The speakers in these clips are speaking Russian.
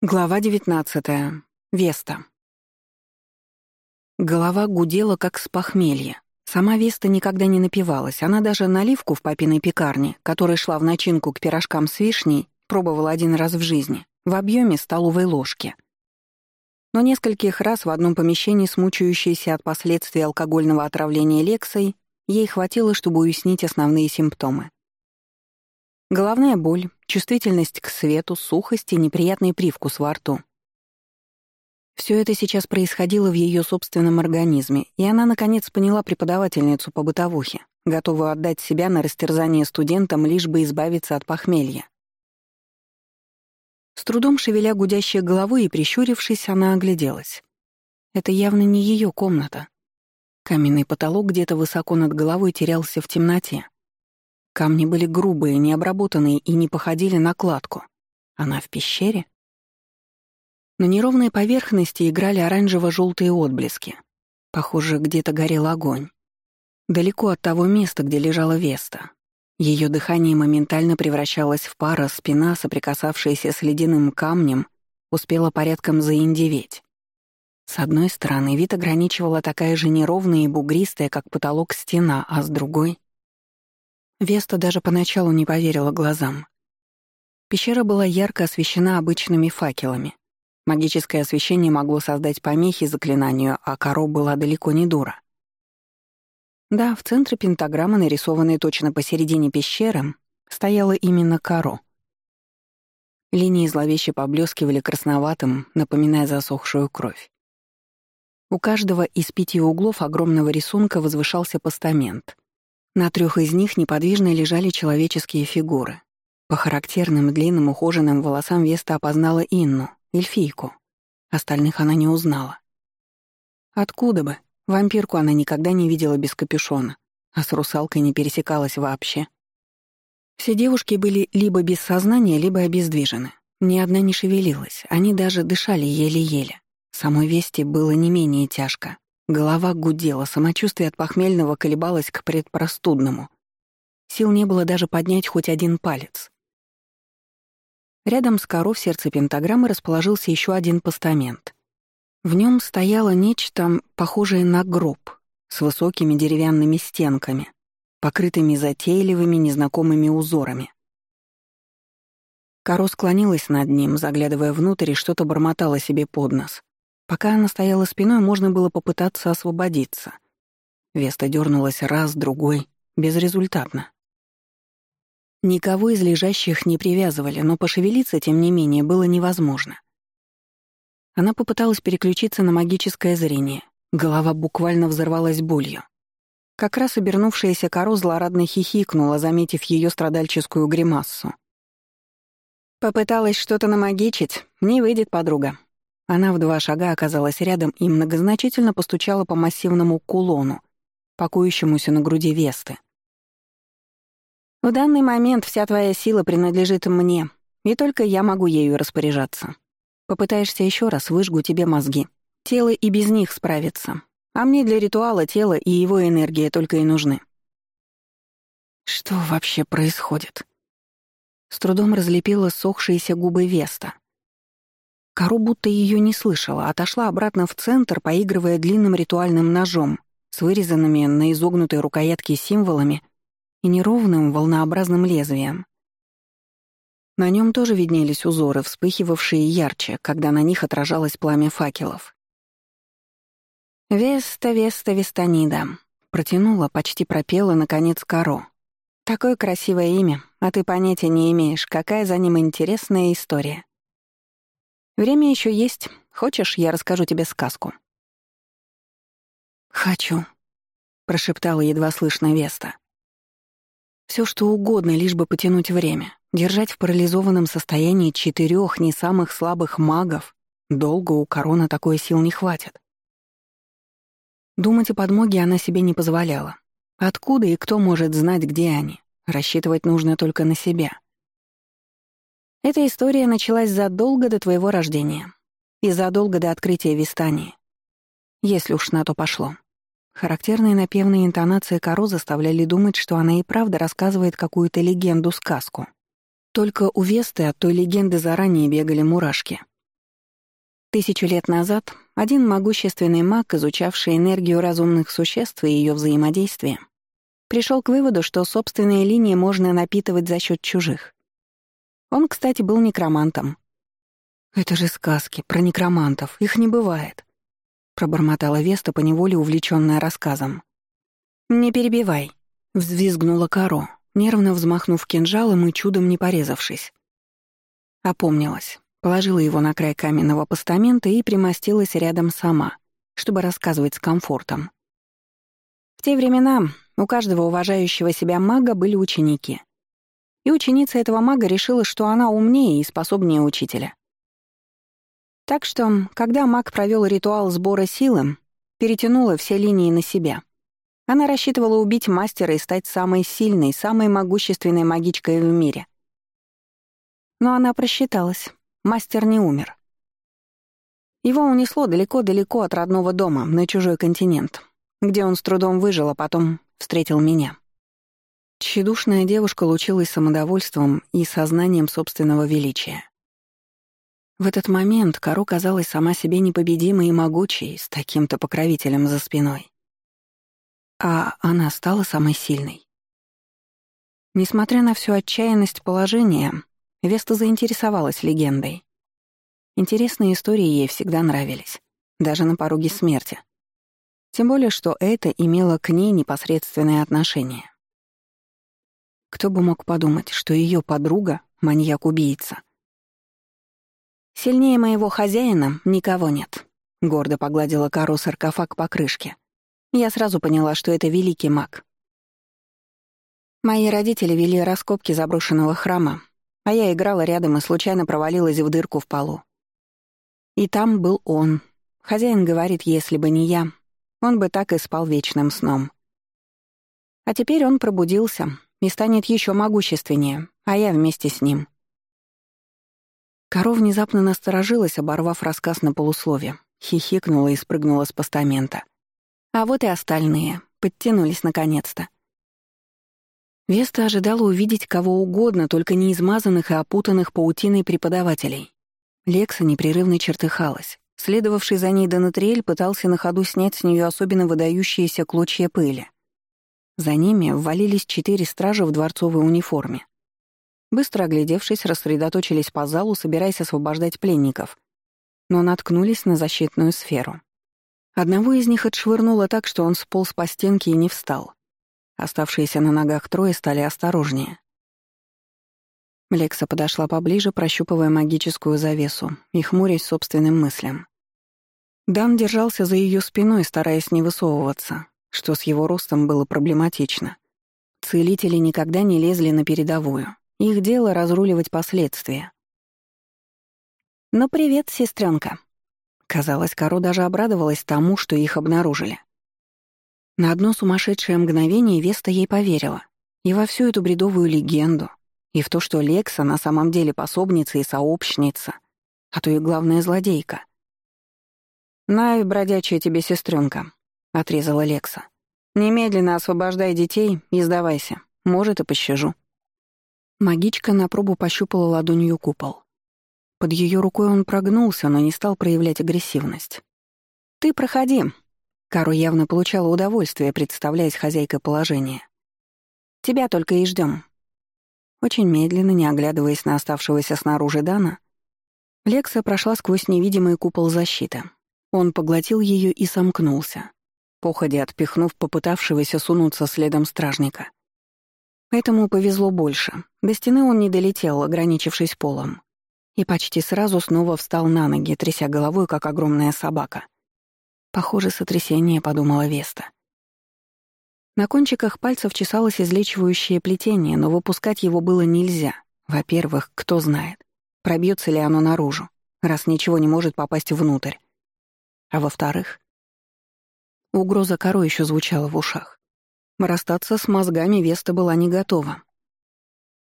Глава 19. Веста. Голова гудела, как с похмелья. Сама Веста никогда не напивалась. Она даже наливку в папиной пекарне, которая шла в начинку к пирожкам с вишней, пробовала один раз в жизни, в объеме столовой ложки. Но нескольких раз в одном помещении, смучающейся от последствий алкогольного отравления Лексой, ей хватило, чтобы уяснить основные симптомы. Головная боль, чувствительность к свету, сухость и неприятный привкус во рту. Все это сейчас происходило в ее собственном организме, и она, наконец, поняла преподавательницу по бытовухе, готовую отдать себя на растерзание студентам, лишь бы избавиться от похмелья. С трудом шевеля гудящей головой и прищурившись, она огляделась. Это явно не ее комната. Каменный потолок где-то высоко над головой терялся в темноте. Камни были грубые, необработанные и не походили на кладку. Она в пещере? На неровной поверхности играли оранжево-желтые отблески. Похоже, где-то горел огонь. Далеко от того места, где лежала Веста. Ее дыхание моментально превращалось в пар, а спина, соприкасавшаяся с ледяным камнем, успела порядком заиндеветь. С одной стороны, вид ограничивала такая же неровная и бугристая, как потолок стена, а с другой Веста даже поначалу не поверила глазам. Пещера была ярко освещена обычными факелами. Магическое освещение могло создать помехи заклинанию, а Каро была далеко не дура. Да, в центре пентаграммы, нарисованной точно посередине пещеры, стояла именно Каро. Линии зловеще поблескивали красноватым, напоминая засохшую кровь. У каждого из пяти углов огромного рисунка возвышался постамент — на трех из них неподвижно лежали человеческие фигуры. По характерным длинным ухоженным волосам Веста опознала Инну, эльфийку. Остальных она не узнала. Откуда бы? Вампирку она никогда не видела без капюшона, а с русалкой не пересекалась вообще. Все девушки были либо без сознания, либо обездвижены. Ни одна не шевелилась, они даже дышали еле-еле. Самой Весте было не менее тяжко. Голова гудела, самочувствие от похмельного колебалось к предпростудному. Сил не было даже поднять хоть один палец. Рядом с коро в сердце пентаграммы расположился еще один постамент. В нем стояло нечто похожее на гроб с высокими деревянными стенками, покрытыми затейливыми незнакомыми узорами. Коро склонилась над ним, заглядывая внутрь и что-то бормотала себе под нос. Пока она стояла спиной, можно было попытаться освободиться. Веста дернулась раз, другой, безрезультатно. Никого из лежащих не привязывали, но пошевелиться, тем не менее, было невозможно. Она попыталась переключиться на магическое зрение. Голова буквально взорвалась болью. Как раз обернувшаяся коро злорадно хихикнула, заметив ее страдальческую гримассу. «Попыталась что-то намагичить. Не выйдет, подруга. Она в два шага оказалась рядом и многозначительно постучала по массивному кулону, покоящемуся на груди Весты. «В данный момент вся твоя сила принадлежит мне, и только я могу ею распоряжаться. Попытаешься еще раз, выжгу тебе мозги. Тело и без них справится. А мне для ритуала тело и его энергия только и нужны». Что вообще происходит? С трудом разлепила сохшиеся губы Веста — Кару будто ее не слышала, отошла обратно в центр, поигрывая длинным ритуальным ножом с вырезанными на изогнутой рукоятке символами и неровным волнообразным лезвием. На нем тоже виднелись узоры, вспыхивавшие ярче, когда на них отражалось пламя факелов. «Веста, Веста, Вестанида», — протянула, почти пропела, наконец, Каро. «Такое красивое имя, а ты понятия не имеешь, какая за ним интересная история. Время еще есть. Хочешь, я расскажу тебе сказку?» «Хочу», — прошептала едва слышно Веста. Все что угодно, лишь бы потянуть время. Держать в парализованном состоянии четырех не самых слабых магов. Долго у корона такой сил не хватит. Думать о подмоге она себе не позволяла. Откуда и кто может знать, где они? Рассчитывать нужно только на себя. Эта история началась задолго до твоего рождения и задолго до открытия Вистании. Если уж на то пошло. Характерные напевные интонации Каро заставляли думать, что она и правда рассказывает какую-то легенду-сказку. Только у Весты от той легенды заранее бегали мурашки. Тысячу лет назад один могущественный маг, изучавший энергию разумных существ и ее взаимодействие, пришел к выводу, что собственные линии можно напитывать за счет чужих. Он, кстати, был некромантом. «Это же сказки про некромантов, их не бывает», — пробормотала Веста, поневоле увлечённая рассказом. «Не перебивай», — взвизгнула Каро, нервно взмахнув кинжалом и чудом не порезавшись. Опомнилась, положила его на край каменного постамента и примостилась рядом сама, чтобы рассказывать с комфортом. В те времена у каждого уважающего себя мага были ученики. И ученица этого мага решила, что она умнее и способнее учителя. Так что, когда маг провел ритуал сбора силы, перетянула все линии на себя. Она рассчитывала убить мастера и стать самой сильной, самой могущественной магичкой в мире. Но она просчиталась. Мастер не умер. Его унесло далеко-далеко от родного дома, на чужой континент, где он с трудом выжил, а потом встретил меня. Тщедушная девушка лучилась самодовольством и сознанием собственного величия. В этот момент Кару казалась сама себе непобедимой и могучей, с таким-то покровителем за спиной. А она стала самой сильной. Несмотря на всю отчаянность положения, Веста заинтересовалась легендой. Интересные истории ей всегда нравились, даже на пороге смерти. Тем более, что это имело к ней непосредственное отношение. Кто бы мог подумать, что ее подруга — маньяк-убийца. «Сильнее моего хозяина никого нет», — гордо погладила Кару саркофаг по крышке. Я сразу поняла, что это великий маг. Мои родители вели раскопки заброшенного храма, а я играла рядом и случайно провалилась в дырку в полу. И там был он. Хозяин говорит, если бы не я, он бы так и спал вечным сном. А теперь он пробудился и станет еще могущественнее, а я вместе с ним. Коров внезапно насторожилась, оборвав рассказ на полуслове, хихикнула и спрыгнула с постамента. А вот и остальные, подтянулись наконец-то. Веста ожидала увидеть кого угодно, только не измазанных и опутанных паутиной преподавателей. Лекса непрерывно чертыхалась. Следовавший за ней Донатриэль пытался на ходу снять с нее особенно выдающиеся клочья пыли. За ними ввалились четыре стража в дворцовой униформе. Быстро оглядевшись, рассредоточились по залу, собираясь освобождать пленников, но наткнулись на защитную сферу. Одного из них отшвырнуло так, что он сполз по стенке и не встал. Оставшиеся на ногах трое стали осторожнее. Лекса подошла поближе, прощупывая магическую завесу и хмурясь собственным мыслям. Дан держался за ее спиной, стараясь не высовываться, что с его ростом было проблематично. Целители никогда не лезли на передовую. Их дело — разруливать последствия. «Ну, привет, сестренка. Казалось, Каро даже обрадовалась тому, что их обнаружили. На одно сумасшедшее мгновение Веста ей поверила. И во всю эту бредовую легенду, и в то, что Лекса на самом деле пособница и сообщница, а то и главная злодейка. «Навь, бродячая тебе сестренка, отрезала Лекса. «Немедленно освобождай детей и сдавайся. Может, и пощажу». Магичка на пробу пощупала ладонью купол. Под ее рукой он прогнулся, но не стал проявлять агрессивность. «Ты проходи». Кару явно получала удовольствие, представляясь хозяйкой положения. «Тебя только и ждем. Очень медленно, не оглядываясь на оставшегося снаружи Дана, Лекса прошла сквозь невидимый купол защиты. Он поглотил ее и сомкнулся, походя отпихнув попытавшегося сунуться следом стражника. Этому повезло больше. До стены он не долетел, ограничившись полом. И почти сразу снова встал на ноги, тряся головой, как огромная собака. «Похоже, сотрясение», — подумала Веста. На кончиках пальцев чесалось излечивающее плетение, но выпускать его было нельзя. Во-первых, кто знает, пробьется ли оно наружу, раз ничего не может попасть внутрь. А во-вторых, угроза корой еще звучала в ушах. Расстаться с мозгами Веста была не готова.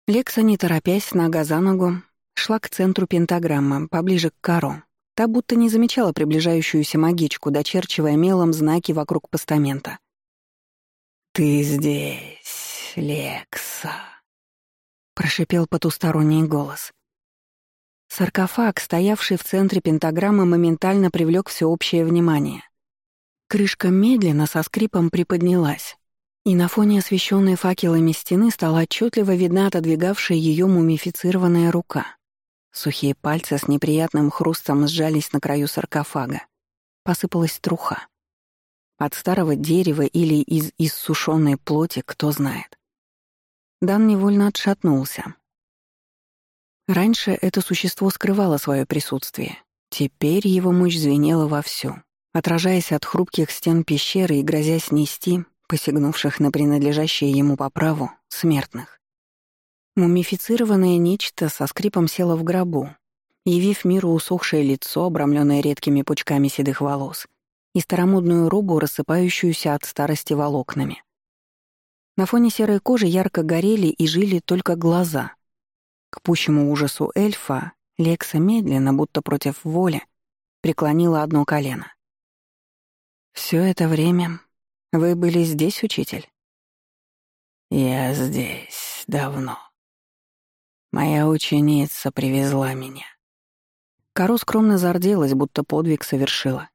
Лекса, не торопясь, нога за ногу, шла к центру пентаграммы, поближе к Каро. Та будто не замечала приближающуюся магичку, дочерчивая мелом знаки вокруг постамента. «Ты здесь, Лекса», — прошипел потусторонний голос. Саркофаг, стоявший в центре пентаграммы, моментально привлек всеобщее внимание. Крышка медленно со скрипом приподнялась, и на фоне освещенной факелами стены стала отчетливо видна отодвигавшая ее мумифицированная рука. Сухие пальцы с неприятным хрустом сжались на краю саркофага. Посыпалась труха. От старого дерева или из иссушенной плоти, кто знает. Дан невольно отшатнулся. Раньше это существо скрывало свое присутствие. Теперь его мощь звенела вовсю, отражаясь от хрупких стен пещеры и грозя снести, посягнувших на принадлежащее ему по праву, смертных. Мумифицированное нечто со скрипом село в гробу, явив миру усохшее лицо, обрамленное редкими пучками седых волос, и старомодную робу, рассыпающуюся от старости волокнами. На фоне серой кожи ярко горели и жили только глаза, к пущему ужасу эльфа Лекса медленно, будто против воли, преклонила одно колено. «Всё это время вы были здесь, учитель?» «Я здесь давно. Моя ученица привезла меня». Кару скромно зарделась, будто подвиг совершила.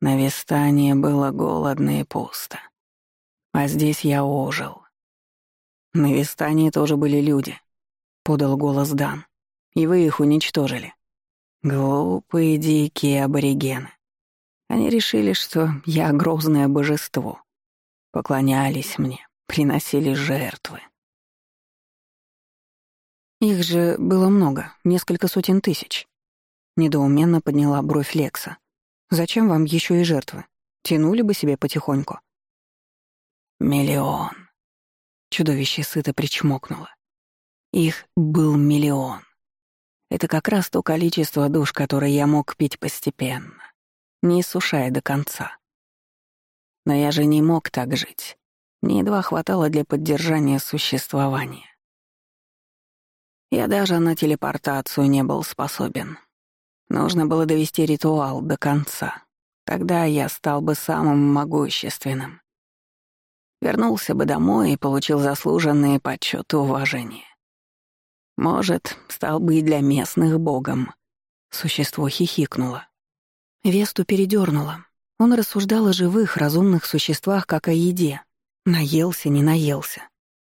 На Вестане было голодно и пусто. А здесь я ожил. На Вестане тоже были люди, подал голос Дан. «И вы их уничтожили». Глупые дикие аборигены. Они решили, что я грозное божество. Поклонялись мне, приносили жертвы. Их же было много, несколько сотен тысяч. Недоуменно подняла бровь Лекса. Зачем вам еще и жертвы? Тянули бы себе потихоньку. Миллион. Чудовище сыто причмокнуло. Их был миллион. Это как раз то количество душ, которое я мог пить постепенно, не иссушая до конца. Но я же не мог так жить. Мне едва хватало для поддержания существования. Я даже на телепортацию не был способен. Нужно было довести ритуал до конца. Тогда я стал бы самым могущественным. Вернулся бы домой и получил заслуженные почет и уважение. Может, стал бы и для местных богом. Существо хихикнуло. Весту передернуло. Он рассуждал о живых, разумных существах, как о еде. Наелся, не наелся.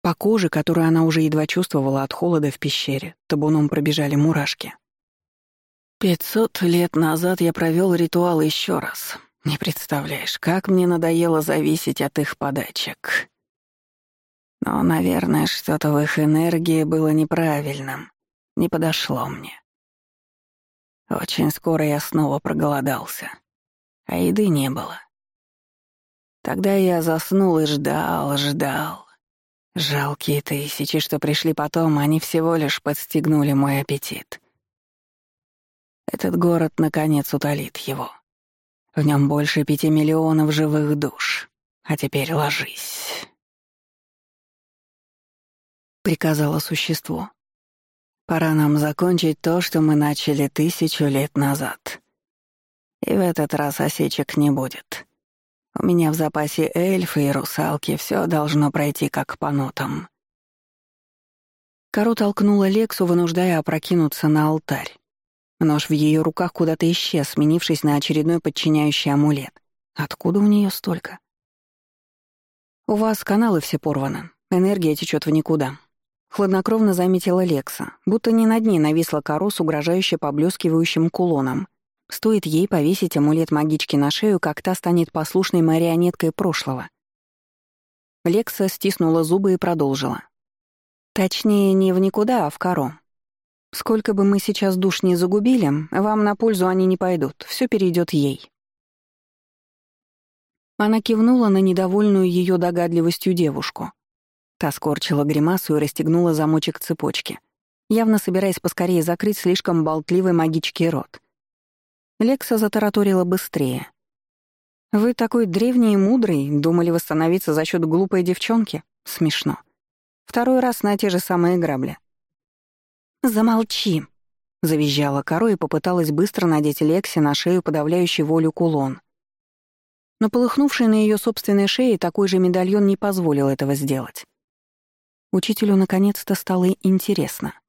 По коже, которую она уже едва чувствовала от холода в пещере, табуном пробежали мурашки. Пятьсот лет назад я провел ритуал еще раз. Не представляешь, как мне надоело зависеть от их подачек. Но, наверное, что-то в их энергии было неправильным, не подошло мне. Очень скоро я снова проголодался, а еды не было. Тогда я заснул и ждал, ждал. Жалкие тысячи, что пришли потом, они всего лишь подстегнули мой аппетит. Этот город, наконец, утолит его. В нем больше пяти миллионов живых душ. А теперь ложись приказало существо. Пора нам закончить то, что мы начали тысячу лет назад. И в этот раз осечек не будет. У меня в запасе эльфы и русалки, все должно пройти как по нотам. Кару толкнула Лексу, вынуждая опрокинуться на алтарь. Нож в ее руках куда-то исчез, сменившись на очередной подчиняющий амулет. Откуда у нее столько? «У вас каналы все порваны. Энергия течет в никуда. Хладнокровно заметила Лекса, будто не над ней нависла коро с угрожающе поблескивающим кулоном. Стоит ей повесить амулет магички на шею, как та станет послушной марионеткой прошлого. Лекса стиснула зубы и продолжила. Точнее, не в никуда, а в коро. Сколько бы мы сейчас душ не загубили, вам на пользу они не пойдут, все перейдет ей. Она кивнула на недовольную ее догадливостью девушку. Та скорчила гримасу и расстегнула замочек цепочки, явно собираясь поскорее закрыть слишком болтливый магичкий рот. Лекса затараторила быстрее. «Вы такой древний и мудрый, думали восстановиться за счет глупой девчонки? Смешно. Второй раз на те же самые грабли». «Замолчи», — завизжала Каро и попыталась быстро надеть Лексе на шею подавляющий волю кулон. Но полыхнувший на ее собственной шее такой же медальон не позволил этого сделать. Учителю наконец-то стало интересно.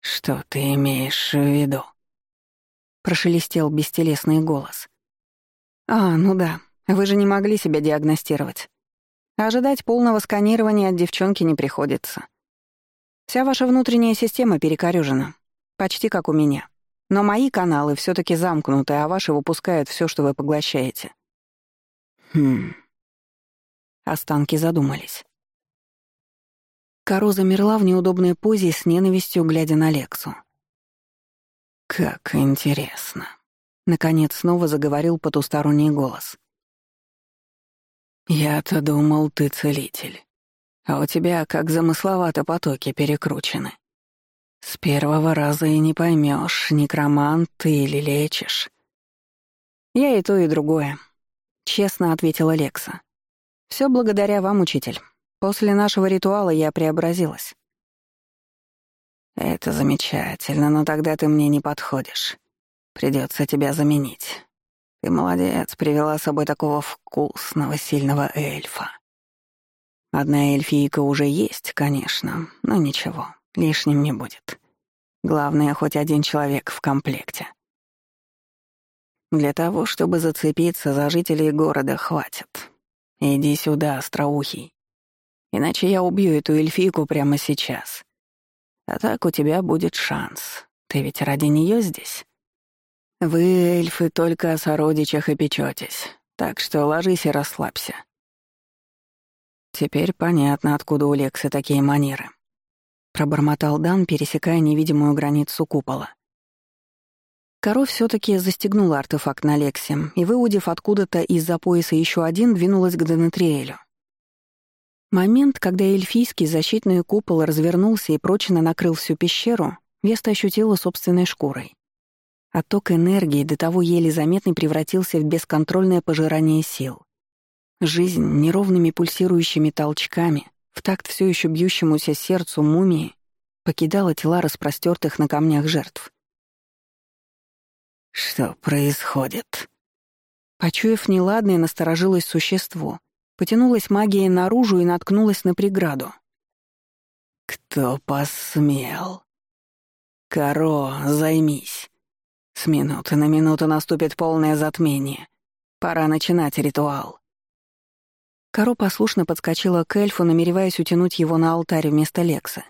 «Что ты имеешь в виду?» Прошелестел бестелесный голос. «А, ну да, вы же не могли себя диагностировать. Ожидать полного сканирования от девчонки не приходится. Вся ваша внутренняя система перекорёжена, почти как у меня. Но мои каналы все таки замкнуты, а ваши выпускают все, что вы поглощаете. Хм. Останки задумались. Каро замерла в неудобной позе с ненавистью, глядя на Лексу. «Как интересно!» Наконец снова заговорил потусторонний голос. «Я-то думал, ты целитель. А у тебя как замысловато потоки перекручены. С первого раза и не поймешь, некромант ты или лечишь. Я и то, и другое, честно ответила Лекса. Все благодаря вам, учитель. После нашего ритуала я преобразилась. Это замечательно, но тогда ты мне не подходишь. Придется тебя заменить. Ты молодец, привела с собой такого вкусного, сильного эльфа. Одна эльфийка уже есть, конечно, но ничего. Лишним не будет. Главное, хоть один человек в комплекте. Для того, чтобы зацепиться за жителей города, хватит. Иди сюда, остроухий. Иначе я убью эту эльфийку прямо сейчас. А так у тебя будет шанс. Ты ведь ради нее здесь? Вы, эльфы, только о сородичах и печетесь, так что ложись и расслабься. Теперь понятно, откуда у Лекса такие манеры. Пробормотал Дан, пересекая невидимую границу купола. Коров все таки застегнула артефакт на Лексе и, выудив откуда-то из-за пояса еще один, двинулась к Денетриэлю. Момент, когда эльфийский защитный купол развернулся и прочно накрыл всю пещеру, Веста ощутила собственной шкурой. Отток энергии до того еле заметный превратился в бесконтрольное пожирание сил. Жизнь неровными пульсирующими толчками в такт все еще бьющемуся сердцу мумии, покидала тела распростертых на камнях жертв. «Что происходит?» Почуяв неладное, насторожилось существо, потянулась магией наружу и наткнулась на преграду. «Кто посмел?» «Каро, займись. С минуты на минуту наступит полное затмение. Пора начинать ритуал». Каро послушно подскочила к эльфу, намереваясь утянуть его на алтарь вместо Лекса.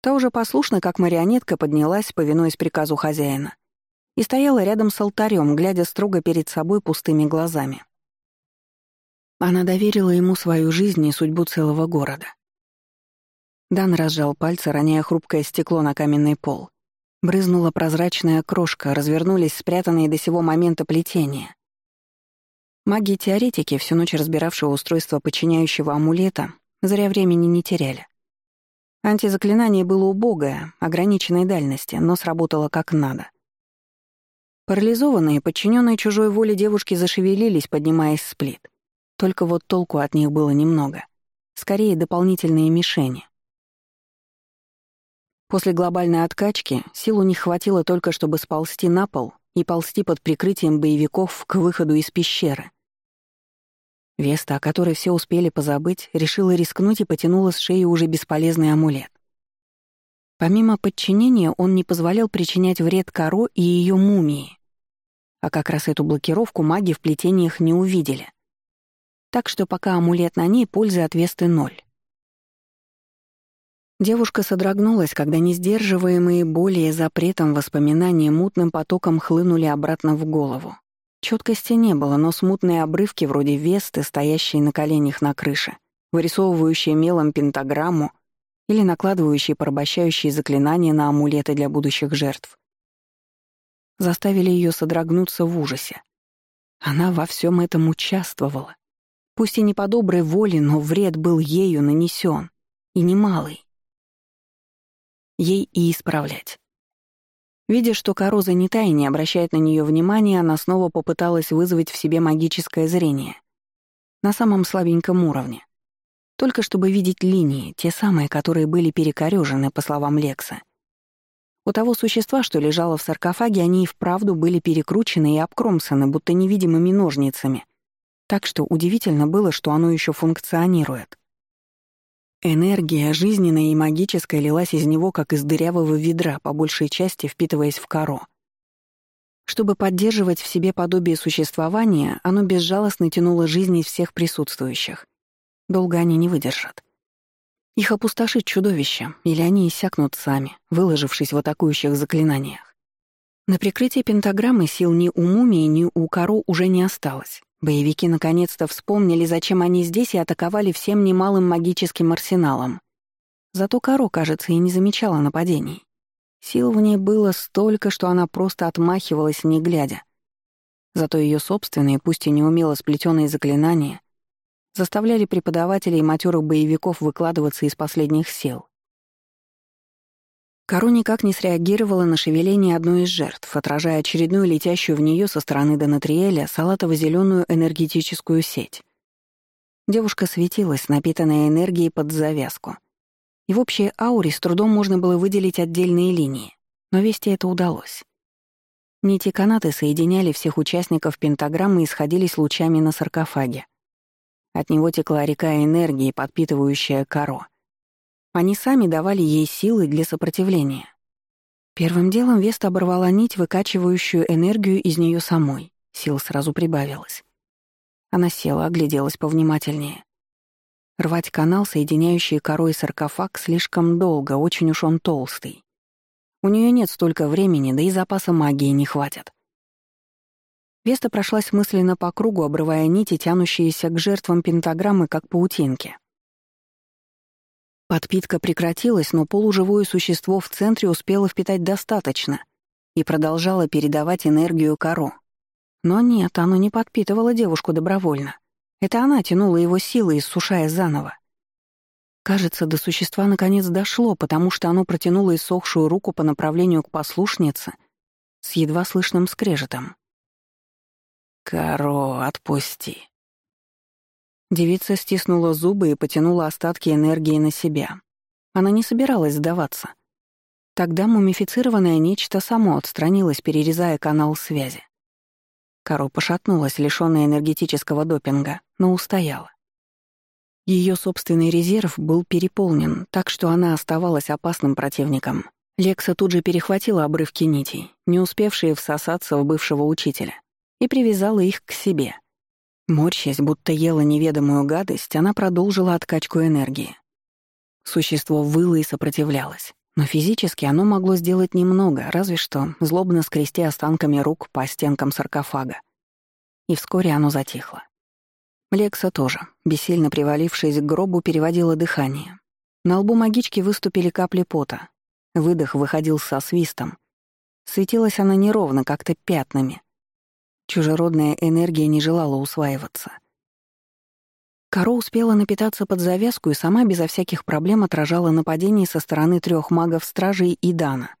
Та уже послушно, как марионетка, поднялась, повинуясь приказу хозяина, и стояла рядом с алтарем, глядя строго перед собой пустыми глазами. Она доверила ему свою жизнь и судьбу целого города. Дан разжал пальцы, роняя хрупкое стекло на каменный пол. Брызнула прозрачная крошка, развернулись спрятанные до сего момента плетения. Маги-теоретики, всю ночь разбиравшие устройство подчиняющего амулета, зря времени не теряли. Антизаклинание было убогое, ограниченной дальности, но сработало как надо. Парализованные, подчиненные чужой воле девушки зашевелились, поднимаясь с плит. Только вот толку от них было немного. Скорее, дополнительные мишени. После глобальной откачки сил у них хватило только, чтобы сползти на пол и ползти под прикрытием боевиков к выходу из пещеры. Веста, о которой все успели позабыть, решила рискнуть и потянула с шеи уже бесполезный амулет. Помимо подчинения, он не позволял причинять вред Каро и ее мумии. А как раз эту блокировку маги в плетениях не увидели. Так что пока амулет на ней, пользы от Весты ноль. Девушка содрогнулась, когда несдерживаемые боли и запретом воспоминания мутным потоком хлынули обратно в голову. Чёткости не было, но смутные обрывки вроде Весты, стоящие на коленях на крыше, вырисовывающие мелом пентаграмму или накладывающие порабощающие заклинания на амулеты для будущих жертв, заставили её содрогнуться в ужасе. Она во всем этом участвовала. Пусть и не по доброй воле, но вред был ею нанесен, и немалый ей и исправлять. Видя, что Каро занята и не обращает на нее внимания, она снова попыталась вызвать в себе магическое зрение. На самом слабеньком уровне. Только чтобы видеть линии, те самые, которые были перекорёжены, по словам Лекса. У того существа, что лежало в саркофаге, они и вправду были перекручены и обкромсаны, будто невидимыми ножницами. Так что удивительно было, что оно еще функционирует. Энергия, жизненная и магическая, лилась из него, как из дырявого ведра, по большей части впитываясь в коро. Чтобы поддерживать в себе подобие существования, оно безжалостно тянуло жизнь из всех присутствующих. Долго они не выдержат. Их опустошит чудовище, или они иссякнут сами, выложившись в атакующих заклинаниях. На прикрытие пентаграммы сил ни у мумии, ни у Кару уже не осталось. Боевики наконец-то вспомнили, зачем они здесь и атаковали всем немалым магическим арсеналом. Зато Каро, кажется, и не замечала нападений. Сил в ней было столько, что она просто отмахивалась, не глядя. Зато ее собственные, пусть и неумело сплетенные заклинания, заставляли преподавателей и матерых боевиков выкладываться из последних сил. Каро никак не среагировала на шевеление одной из жертв, отражая очередную летящую в нее со стороны Донатриэля салатово-зеленую энергетическую сеть. Девушка светилась, напитанная энергией под завязку. И в общей ауре с трудом можно было выделить отдельные линии, но вести это удалось. Нити канаты соединяли всех участников пентаграммы и сходились лучами на саркофаге. От него текла река энергии, подпитывающая коро. Они сами давали ей силы для сопротивления. Первым делом Веста оборвала нить, выкачивающую энергию из нее самой. Сил сразу прибавилось. Она села, огляделась повнимательнее. Рвать канал, соединяющий корой саркофаг, слишком долго, очень уж он толстый. У нее нет столько времени, да и запаса магии не хватит. Веста прошлась мысленно по кругу, обрывая нити, тянущиеся к жертвам пентаграммы, как паутинки. Подпитка прекратилась, но полуживое существо в центре успело впитать достаточно и продолжало передавать энергию коро. Но нет, оно не подпитывало девушку добровольно. Это она тянула его силой, иссушая заново. Кажется, до существа наконец дошло, потому что оно протянуло иссохшую руку по направлению к послушнице с едва слышным скрежетом. «Каро, отпусти». Девица стиснула зубы и потянула остатки энергии на себя. Она не собиралась сдаваться. Тогда мумифицированное нечто само отстранилось, перерезая канал связи. Каро пошатнулась, лишённая энергетического допинга, но устояла. Ее собственный резерв был переполнен, так что она оставалась опасным противником. Лекса тут же перехватила обрывки нитей, не успевшие всосаться в бывшего учителя и привязала их к себе. Морщась, будто ела неведомую гадость, она продолжила откачку энергии. Существо выло и сопротивлялось, но физически оно могло сделать немного, разве что злобно скрести останками рук по стенкам саркофага. И вскоре оно затихло. Лекса тоже, бессильно привалившись к гробу, переводила дыхание. На лбу магички выступили капли пота. Выдох выходил со свистом. Светилась она неровно, как-то пятнами, Чужеродная энергия не желала усваиваться. Каро успела напитаться под завязку и сама безо всяких проблем отражала нападение со стороны трех магов-стражей и Дана.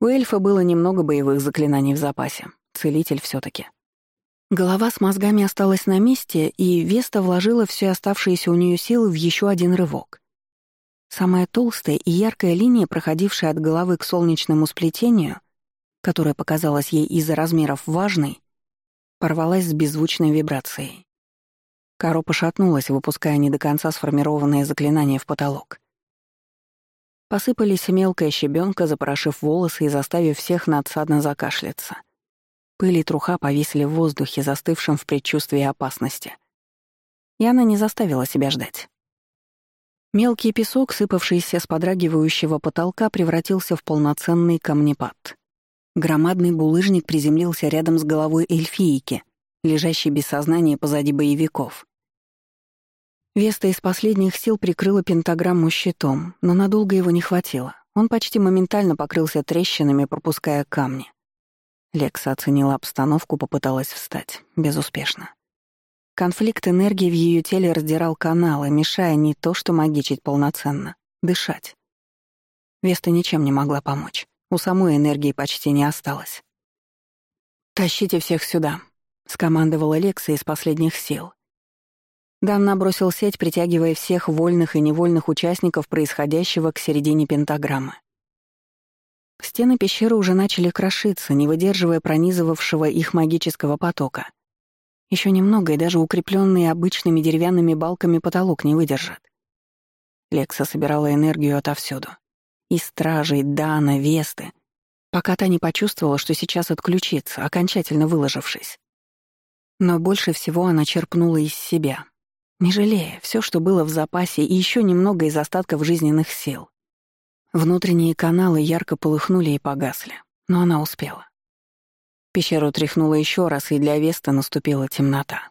У эльфа было немного боевых заклинаний в запасе. Целитель все таки Голова с мозгами осталась на месте, и Веста вложила все оставшиеся у нее силы в еще один рывок. Самая толстая и яркая линия, проходившая от головы к солнечному сплетению, которая показалась ей из-за размеров важной, порвалась с беззвучной вибрацией. Каро пошатнулась, выпуская не до конца сформированное заклинание в потолок. Посыпались мелкая щебенка, запорошив волосы и заставив всех надсадно закашляться. Пыль и труха повисли в воздухе, застывшем в предчувствии опасности. И она не заставила себя ждать. Мелкий песок, сыпавшийся с подрагивающего потолка, превратился в полноценный камнепад. Громадный булыжник приземлился рядом с головой эльфийки, лежащей без сознания позади боевиков. Веста из последних сил прикрыла пентаграмму щитом, но надолго его не хватило. Он почти моментально покрылся трещинами, пропуская камни. Лекса оценила обстановку, попыталась встать. Безуспешно. Конфликт энергии в ее теле раздирал каналы, мешая не то что магичить полноценно, дышать. Веста ничем не могла помочь. У самой энергии почти не осталось. «Тащите всех сюда», — скомандовала Лекса из последних сил. Дан набросил сеть, притягивая всех вольных и невольных участников происходящего к середине пентаграммы. Стены пещеры уже начали крошиться, не выдерживая пронизывавшего их магического потока. Еще немного, и даже укрепленный обычными деревянными балками потолок не выдержит. Лекса собирала энергию отовсюду. И стражей, Дана, Весты. Пока та не почувствовала, что сейчас отключится, окончательно выложившись. Но больше всего она черпнула из себя. Не жалея, все, что было в запасе, и еще немного из остатков жизненных сил. Внутренние каналы ярко полыхнули и погасли, но она успела. Пещеру тряхнула еще раз, и для Веста наступила темнота.